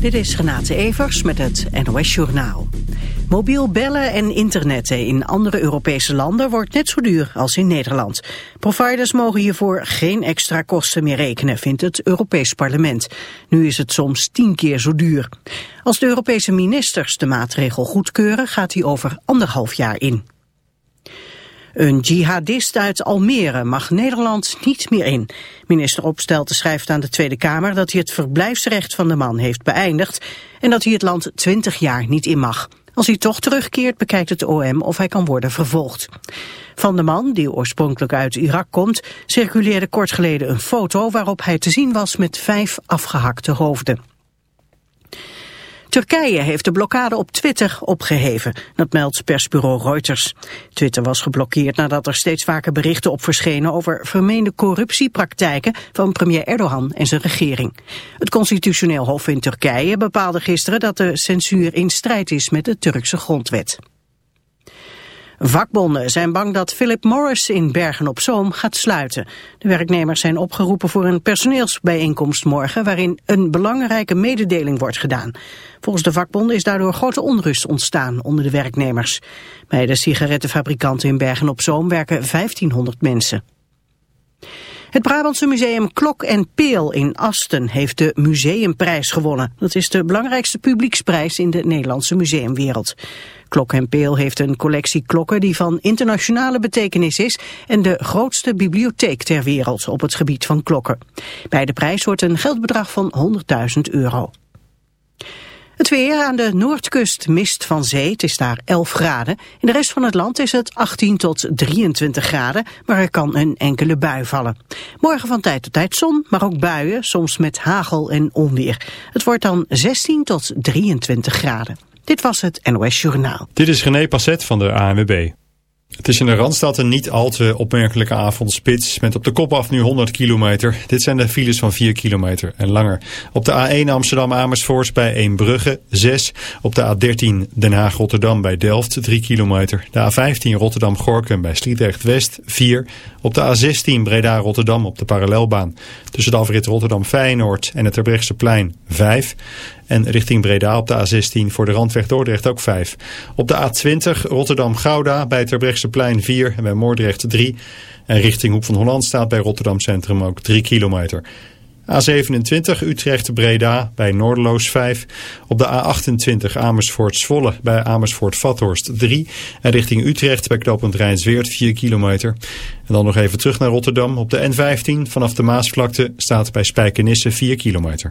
Dit is Renate Evers met het NOS Journaal. Mobiel bellen en internetten in andere Europese landen wordt net zo duur als in Nederland. Providers mogen hiervoor geen extra kosten meer rekenen, vindt het Europees Parlement. Nu is het soms tien keer zo duur. Als de Europese ministers de maatregel goedkeuren, gaat hij over anderhalf jaar in. Een jihadist uit Almere mag Nederland niet meer in. Minister Opstelten schrijft aan de Tweede Kamer dat hij het verblijfsrecht van de man heeft beëindigd en dat hij het land 20 jaar niet in mag. Als hij toch terugkeert bekijkt het OM of hij kan worden vervolgd. Van de man, die oorspronkelijk uit Irak komt, circuleerde kort geleden een foto waarop hij te zien was met vijf afgehakte hoofden. Turkije heeft de blokkade op Twitter opgeheven, dat meldt persbureau Reuters. Twitter was geblokkeerd nadat er steeds vaker berichten op verschenen over vermeende corruptiepraktijken van premier Erdogan en zijn regering. Het constitutioneel hof in Turkije bepaalde gisteren dat de censuur in strijd is met de Turkse grondwet. Vakbonden zijn bang dat Philip Morris in Bergen-op-Zoom gaat sluiten. De werknemers zijn opgeroepen voor een personeelsbijeenkomst morgen... waarin een belangrijke mededeling wordt gedaan. Volgens de vakbonden is daardoor grote onrust ontstaan onder de werknemers. Bij de sigarettenfabrikanten in Bergen-op-Zoom werken 1500 mensen. Het Brabantse museum Klok en Peel in Asten heeft de Museumprijs gewonnen. Dat is de belangrijkste publieksprijs in de Nederlandse museumwereld. Klok en Peel heeft een collectie klokken die van internationale betekenis is en de grootste bibliotheek ter wereld op het gebied van klokken. Bij de prijs wordt een geldbedrag van 100.000 euro. Het weer aan de noordkust mist van zee, het is daar 11 graden. In de rest van het land is het 18 tot 23 graden, maar er kan een enkele bui vallen. Morgen van tijd tot tijd zon, maar ook buien, soms met hagel en onweer. Het wordt dan 16 tot 23 graden. Dit was het NOS Journaal. Dit is René Passet van de ANWB. Het is in de Randstad een niet al te opmerkelijke avondspits met op de kop af nu 100 kilometer. Dit zijn de files van 4 kilometer en langer. Op de A1 Amsterdam-Amersfoort bij Eembrugge 6. Op de A13 Den Haag-Rotterdam bij Delft 3 kilometer. De A15 Rotterdam-Gorkum bij Sliedrecht-West 4. Op de A16 Breda-Rotterdam op de parallelbaan. Tussen de afrit Rotterdam-Feyenoord en het plein 5. En richting Breda op de A16 voor de Randweg Dordrecht ook 5. Op de A20 Rotterdam-Gouda bij het plein 4 en bij Moordrecht 3. En richting Hoek van Holland staat bij Rotterdam Centrum ook 3 kilometer. A27 Utrecht-Breda bij Noorderloos 5. Op de A28 Amersfoort-Zwolle bij Amersfoort-Vathorst 3. En richting Utrecht bij knooppunt Rijnsweert 4 kilometer. En dan nog even terug naar Rotterdam. Op de N15 vanaf de Maasvlakte staat bij Spijkenisse 4 kilometer.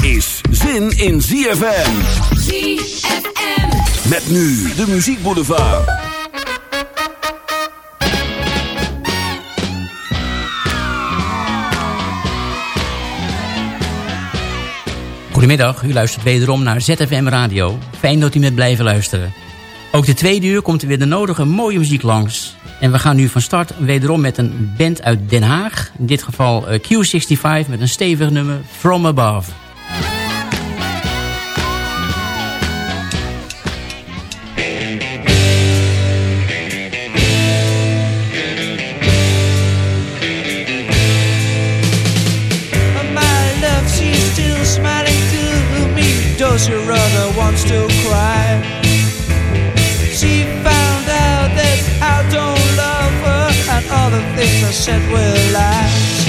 is zin in ZFM. ZFM. Met nu de Muziek Boulevard. Goedemiddag, u luistert wederom naar ZFM Radio. Fijn dat u met blijven luisteren. Ook de tweede uur komt er weer de nodige mooie muziek langs. En we gaan nu van start wederom met een band uit Den Haag. In dit geval eh, Q65 met een stevig nummer From Above. Knows your other wants to cry. She found out that I don't love her, and all the things I said were lies.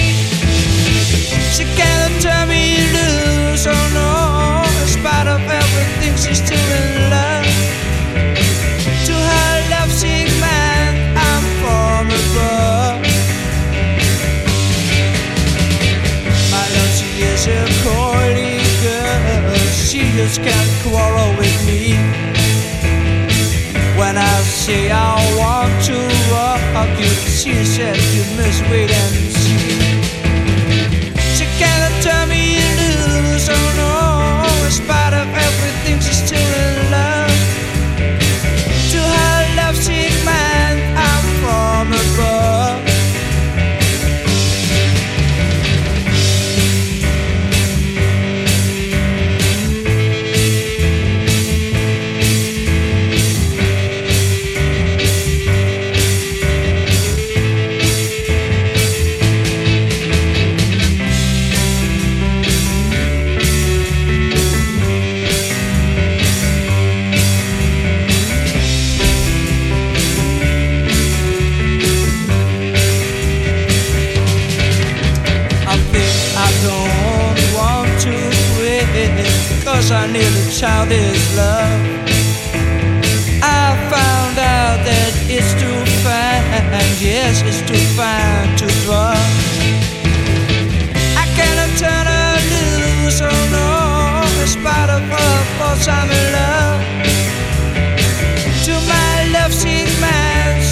She can't turn me loose, oh no. In spite of everything, she's still in love. Just can't quarrel with me. When I say I want to rock you, she said you must wait and see. She can't turn me loose, oh no, childish love. I found out that it's too fine, yes, it's too fine to draw. I cannot turn her loose, oh no, in spite of her faults, I'm in love. To my man, she's formidable.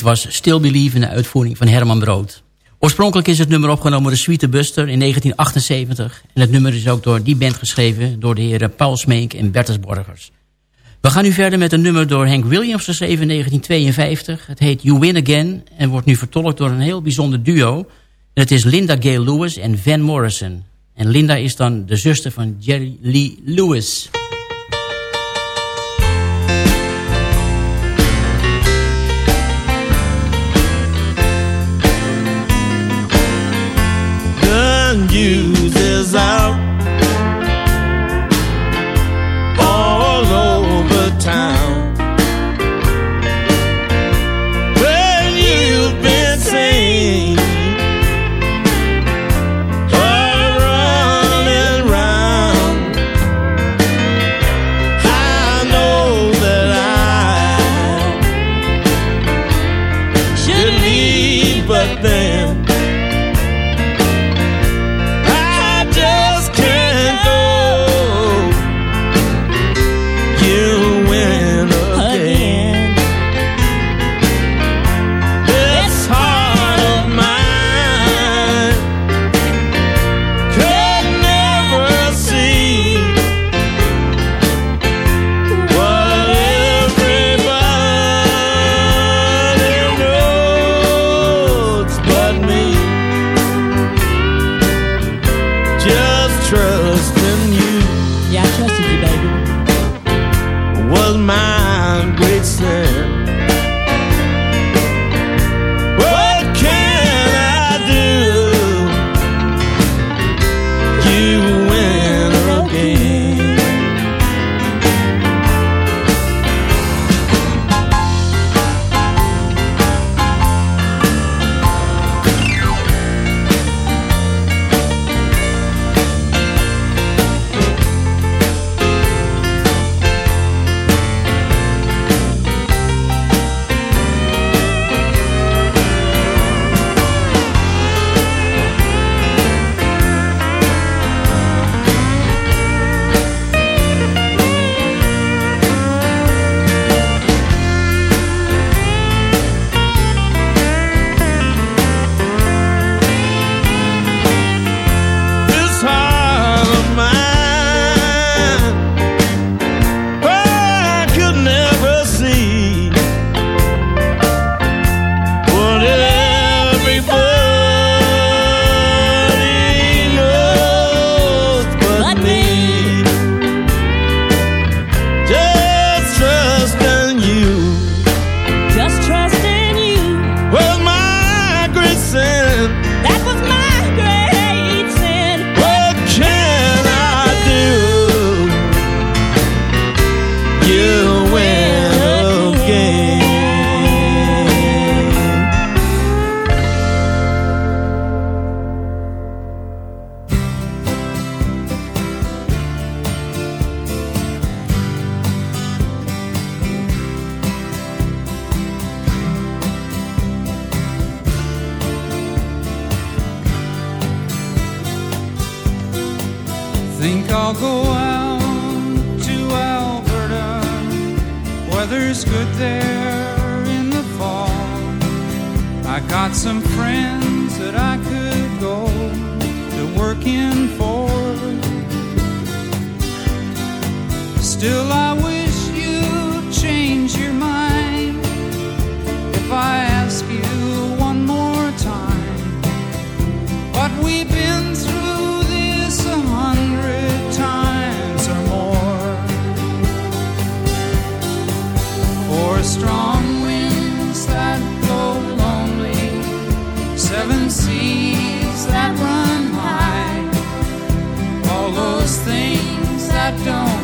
Was Still Believe in de uitvoering van Herman Brood. Oorspronkelijk is het nummer opgenomen door Sweete Buster in 1978. En het nummer is ook door die band geschreven door de heren Paul Smeek en Bertus Borgers. We gaan nu verder met een nummer door Hank Williams geschreven in 1952. Het heet You Win Again en wordt nu vertolkt door een heel bijzonder duo. En het is Linda Gay Lewis en Van Morrison. En Linda is dan de zuster van Jerry Lee Lewis. Uses out Think I'll go out to Alberta. Weather's good there in the fall. I got some friends that I could go to working for. Still, I wish I don't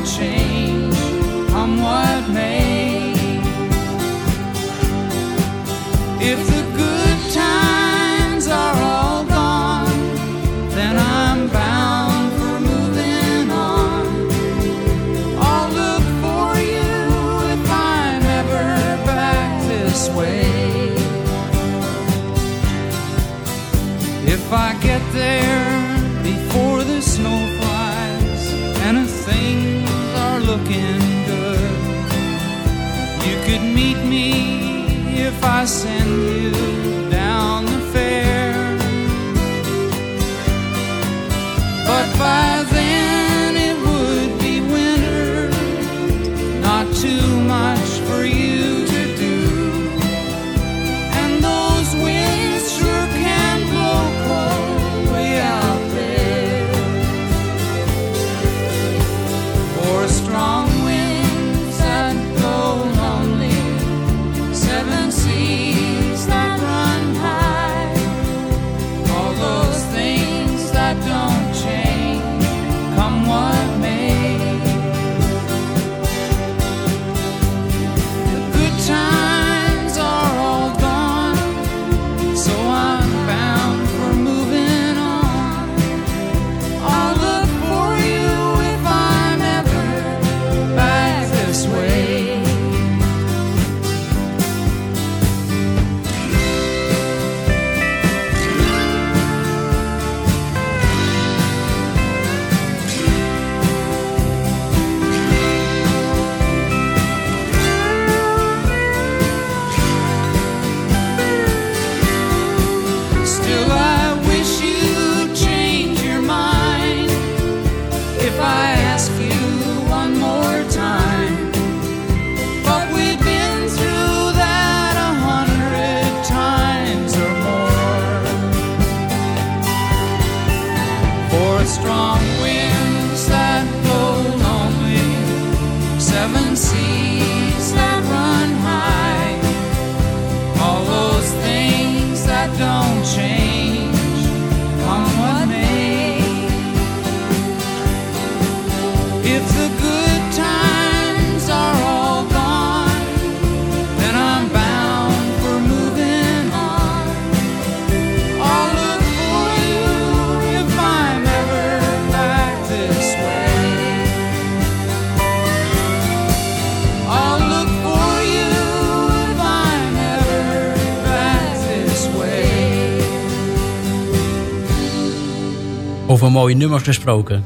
Over mooie nummers gesproken.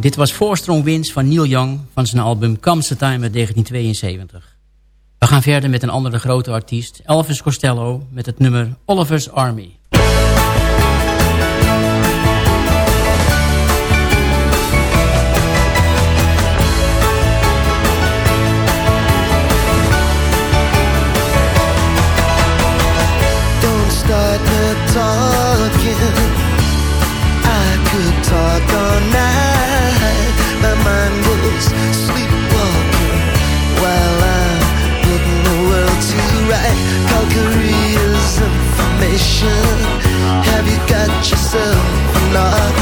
Dit was Four Winds van Neil Young van zijn album Comes the uit 1972. We gaan verder met een andere grote artiest, Elvis Costello, met het nummer Oliver's Army. Have you got yourself a knock?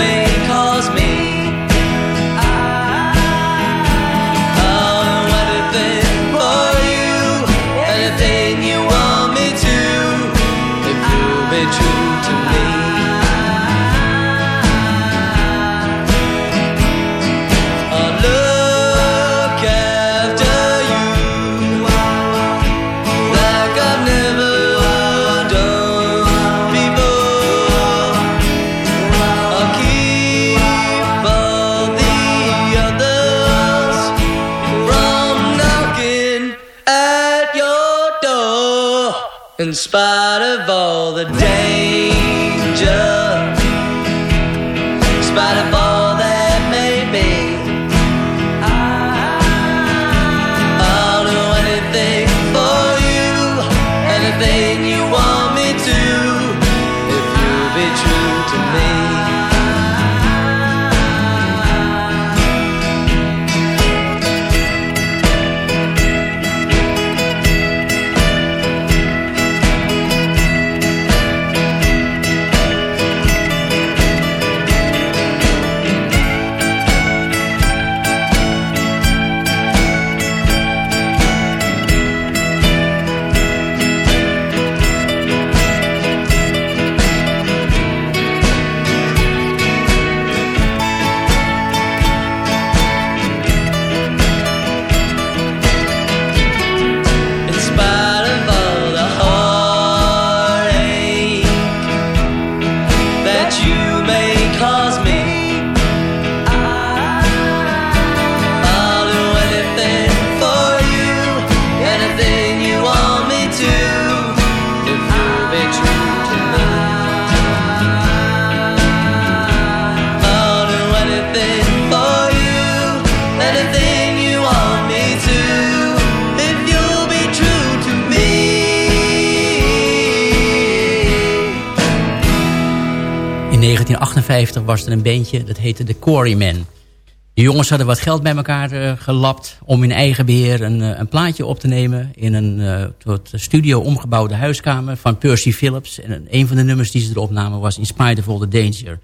May cause me. Spite of all the danger, 1958 was er een bandje, dat heette The Quarrymen. De jongens hadden wat geld bij elkaar eh, gelapt... om in eigen beheer een, eh, een plaatje op te nemen... in een tot studio omgebouwde huiskamer van Percy Phillips. En een van de nummers die ze erop namen was In Spite of All the Danger.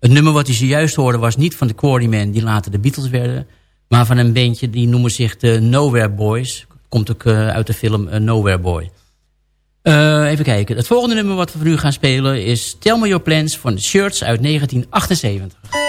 Het nummer wat u zojuist hoorde was niet van The Quarrymen... die later de Beatles werden... maar van een bandje die noemen zich de Nowhere Boys. Komt ook uit de film Nowhere Boy. Eh, even kijken. Het volgende nummer wat we voor u gaan spelen is Tell Me Your Plans van de Shirts uit 1978.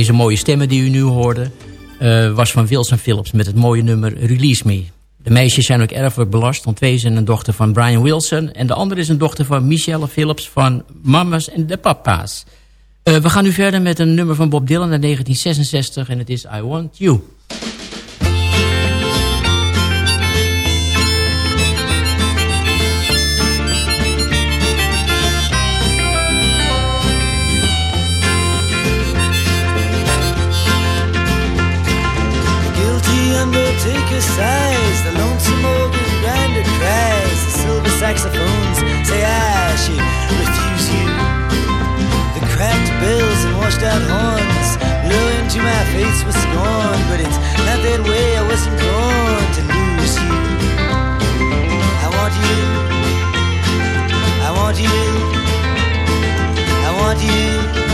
deze mooie stemmen die u nu hoorde... Eh, was van Wilson Phillips met het mooie nummer Release Me. De meisjes zijn ook erfelijk belast, want twee zijn een dochter van Brian Wilson... en de andere is een dochter van Michelle Phillips van Mamas en de Papa's. Eh, we gaan nu verder met een nummer van Bob Dylan uit 1966 en het is I Want You. you.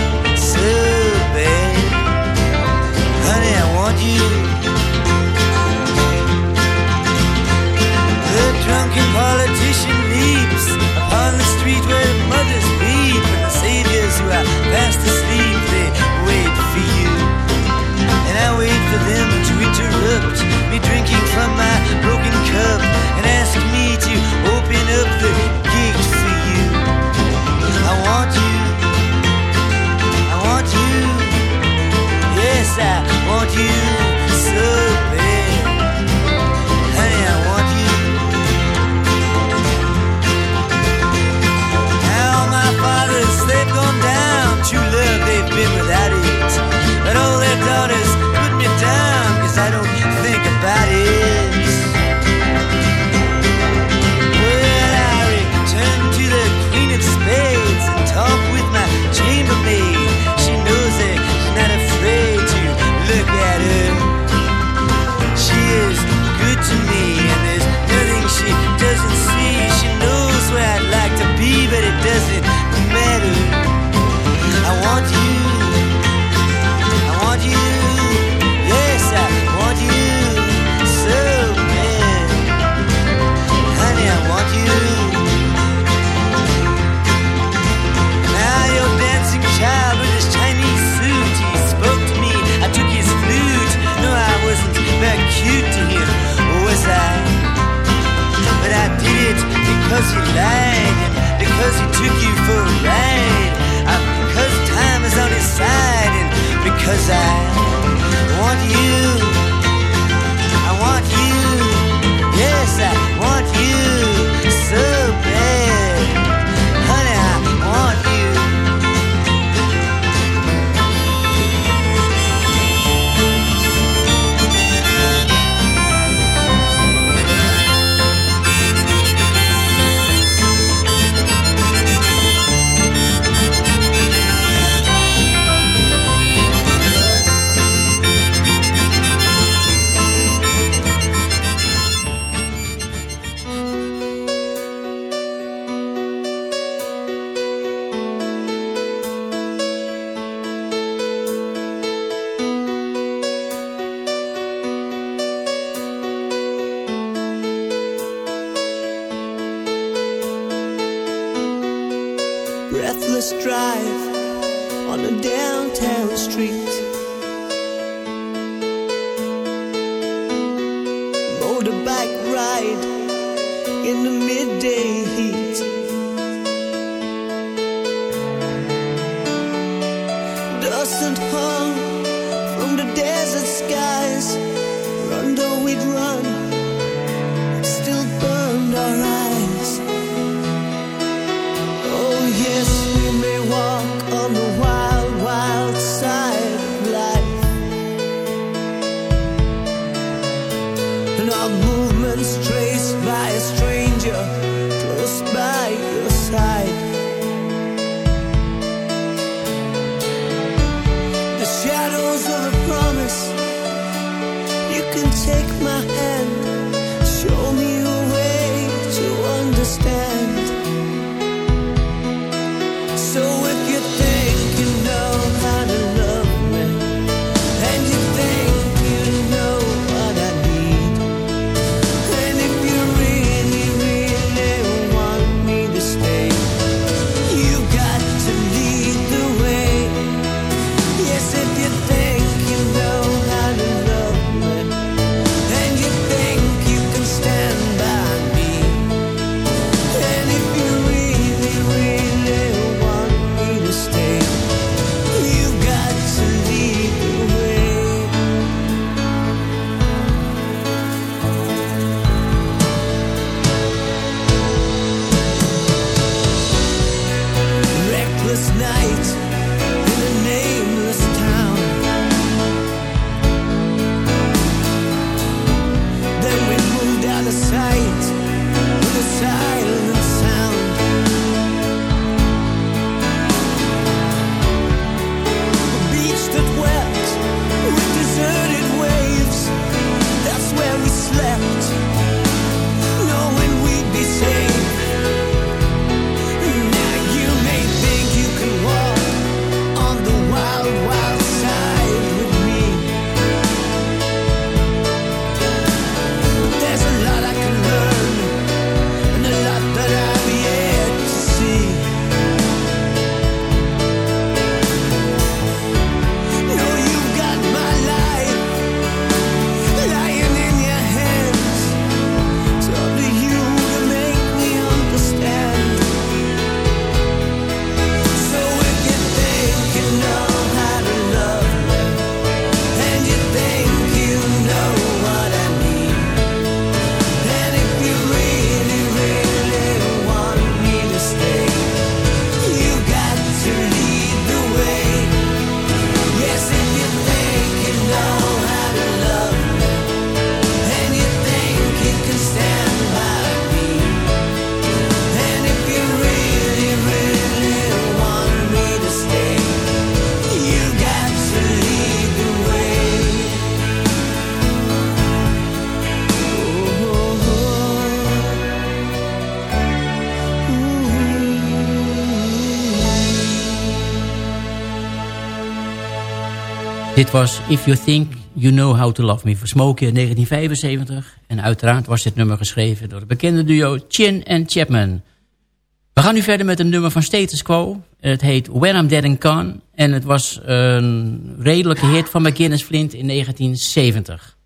Dit was If You Think You Know How To Love Me voor Smokey in 1975. En uiteraard was dit nummer geschreven door het bekende duo Chin en Chapman. We gaan nu verder met een nummer van Status Quo. Het heet When I'm Dead and Gone. En het was een redelijke hit van McGinnis Flint in 1970.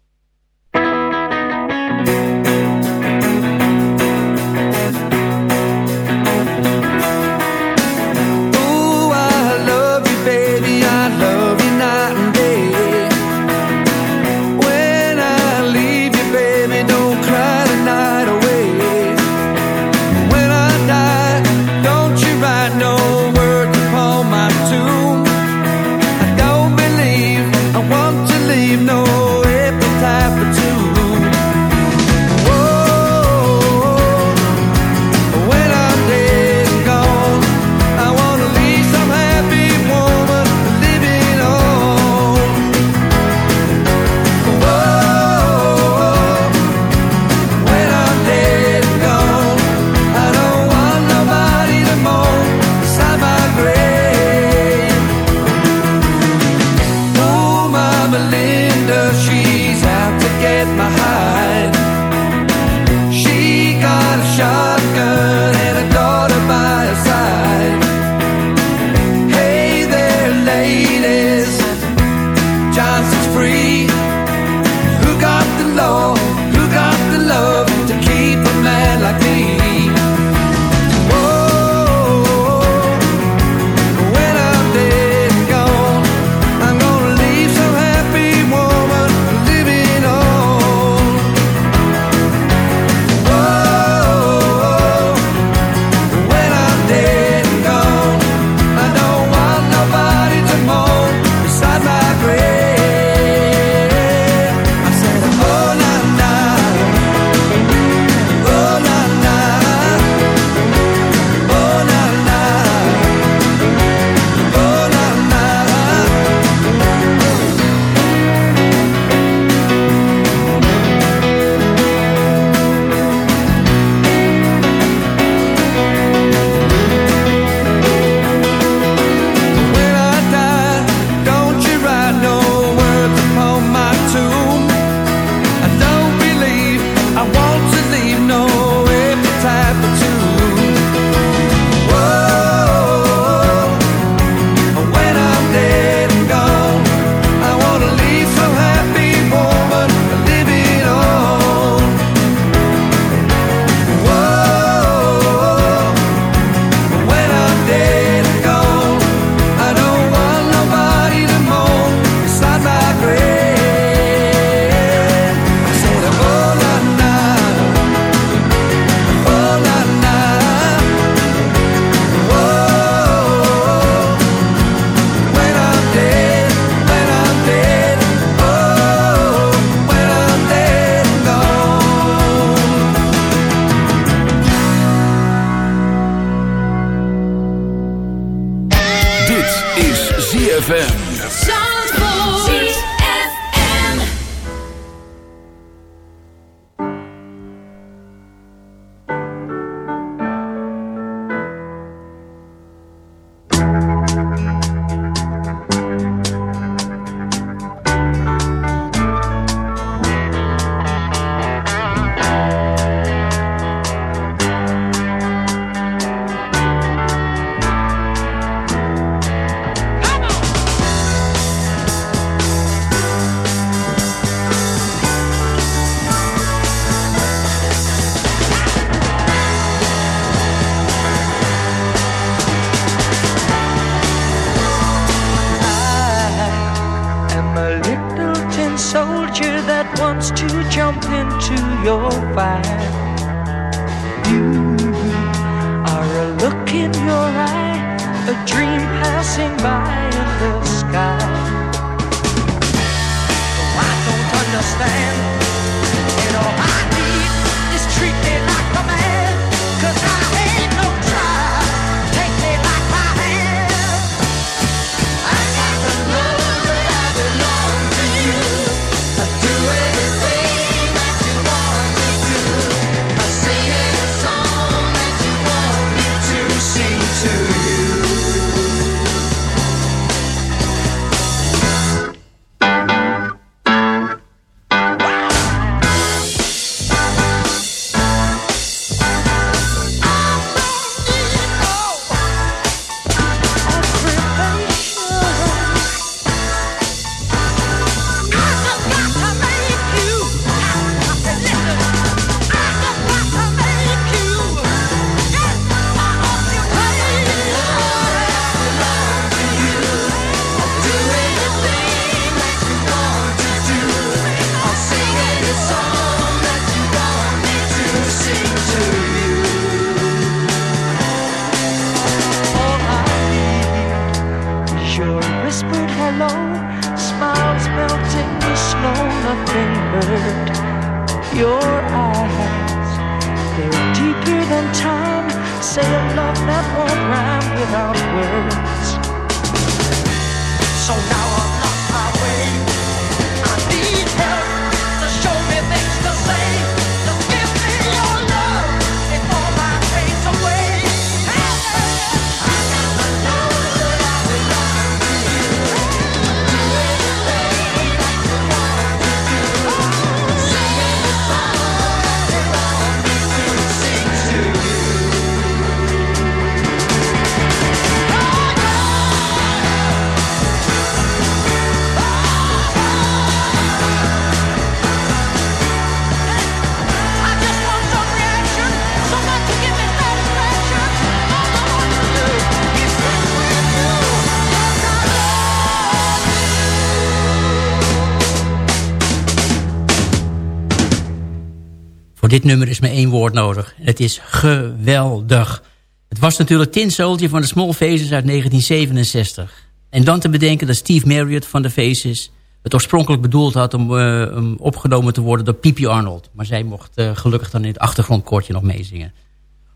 dit nummer is maar één woord nodig. Het is geweldig. Het was natuurlijk Tin Soldier van de Small Faces uit 1967. En dan te bedenken dat Steve Marriott van de Faces... het oorspronkelijk bedoeld had om, eh, opgenomen te worden door P.P. Arnold. Maar zij mocht eh, gelukkig dan in het achtergrondkoortje nog meezingen.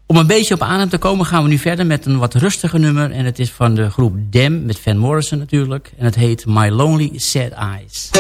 Om een beetje op adem te komen gaan we nu verder met een wat rustiger nummer. En het is van de groep Dem met Van Morrison natuurlijk. En het heet My Lonely Sad Eyes.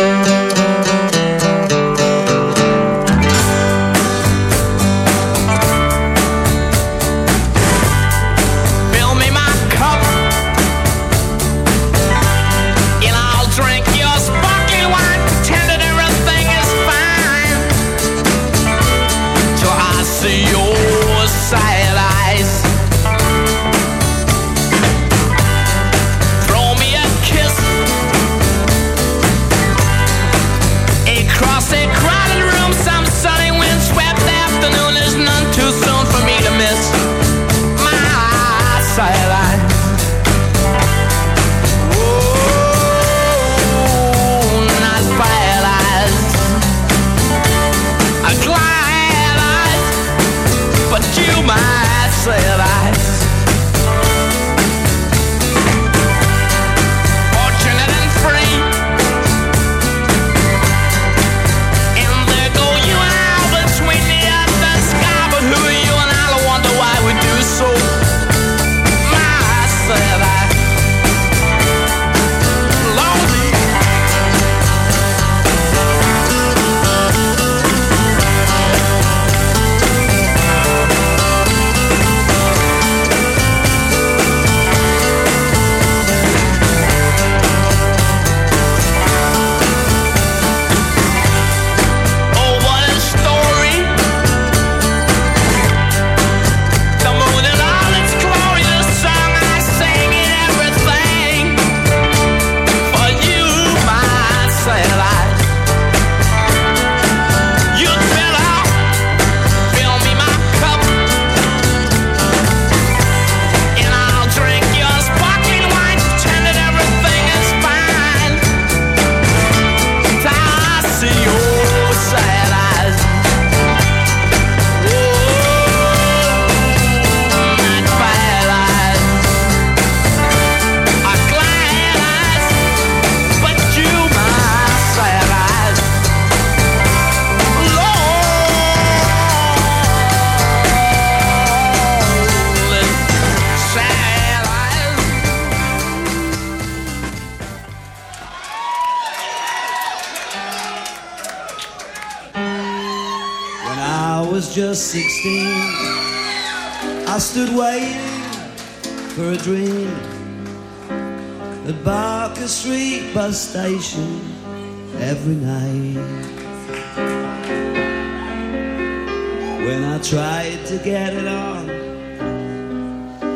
To get it on,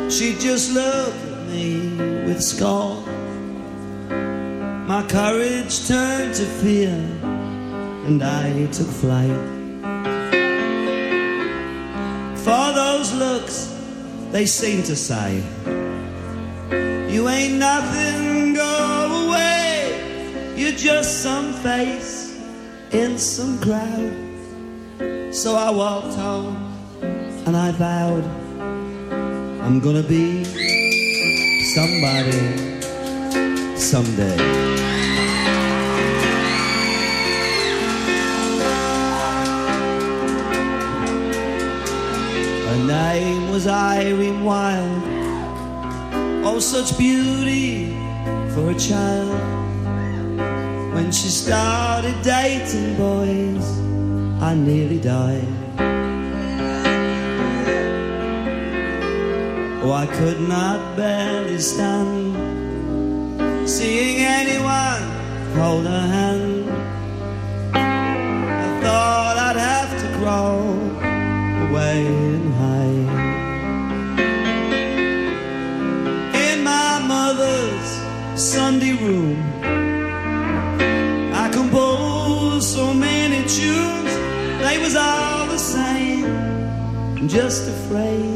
she just looked at me with scorn. My courage turned to fear, and I took flight. For those looks, they seem to say, You ain't nothing, go away. You're just some face in some crowd. So I walked home and I vowed I'm gonna be somebody someday. Her name was Irene Wild. Oh, such beauty for a child. When she started dating boys, I nearly died. Oh, I could not barely stand seeing anyone hold a hand. I thought I'd have to crawl away and hide in my mother's Sunday room. I composed so many tunes, they was all the same. I'm Just afraid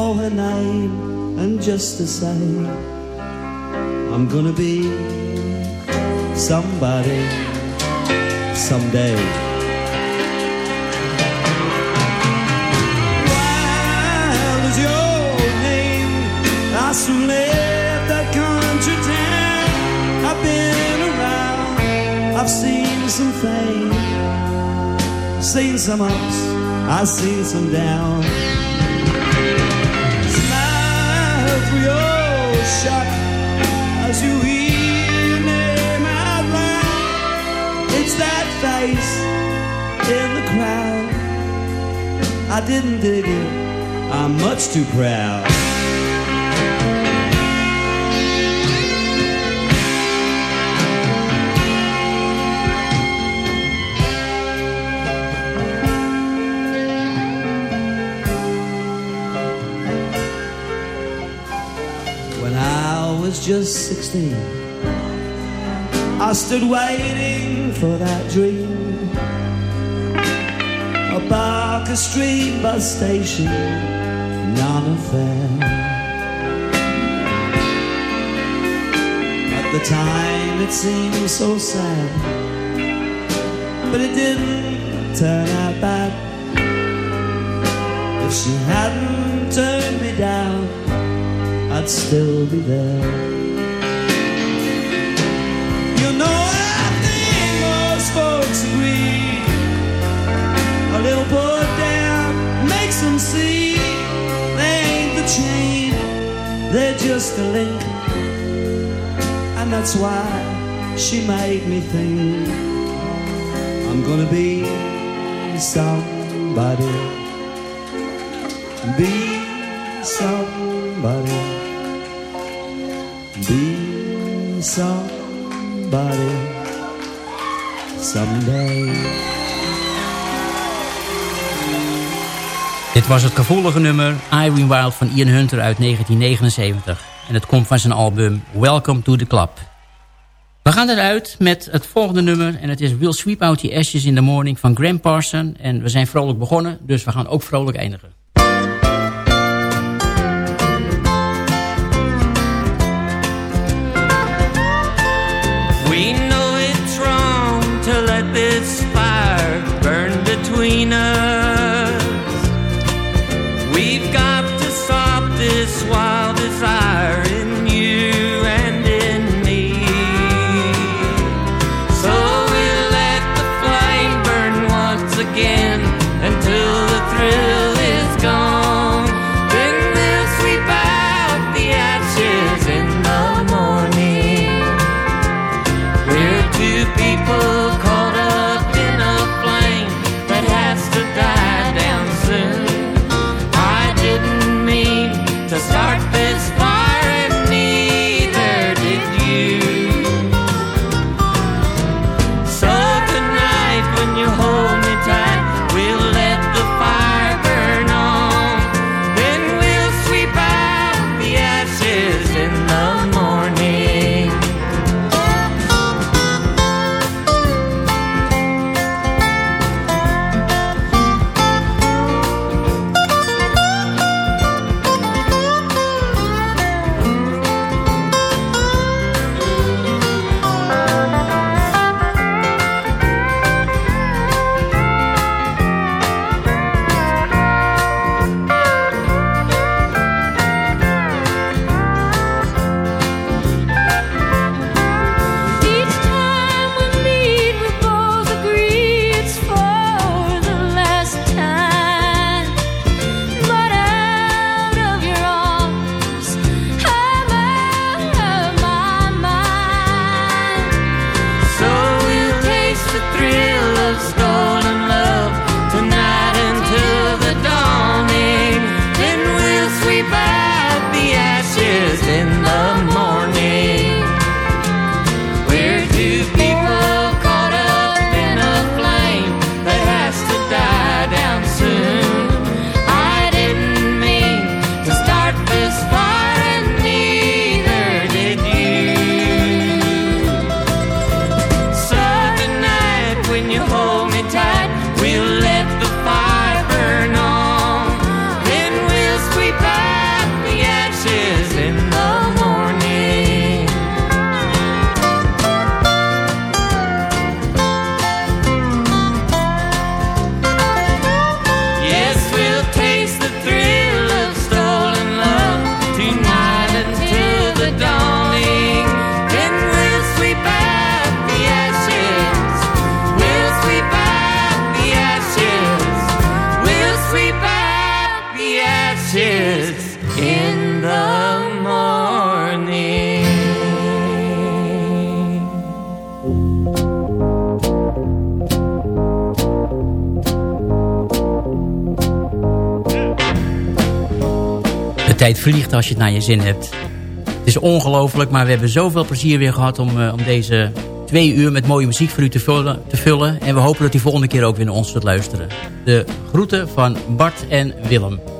for her name, and just to say, I'm gonna be somebody someday. Wild is your name. I soon left that country town. I've been around. I've seen some fame, seen some ups. I've seen some downs. You hear name out loud. It's that face in the crowd. I didn't dig it. I'm much too proud. Was just 16, I stood waiting for that dream. A Barker Street bus station, non-affair. At the time it seemed so sad, but it didn't turn out bad. If she hadn't turned me down, I'd still be there. You know, I think most folks agree. A little put down makes them see they ain't the chain, they're just a link. And that's why she made me think I'm gonna be somebody. Be was het gevoelige nummer Irene Wild van Ian Hunter uit 1979. En het komt van zijn album Welcome to the Club. We gaan eruit met het volgende nummer. En het is We'll Sweep Out the Ashes in the Morning van Graham Parson. En we zijn vrolijk begonnen, dus we gaan ook vrolijk eindigen. Vliegt als je het naar je zin hebt. Het is ongelooflijk, maar we hebben zoveel plezier weer gehad... om, eh, om deze twee uur met mooie muziek voor u te vullen, te vullen. En we hopen dat u volgende keer ook weer naar ons zult luisteren. De groeten van Bart en Willem.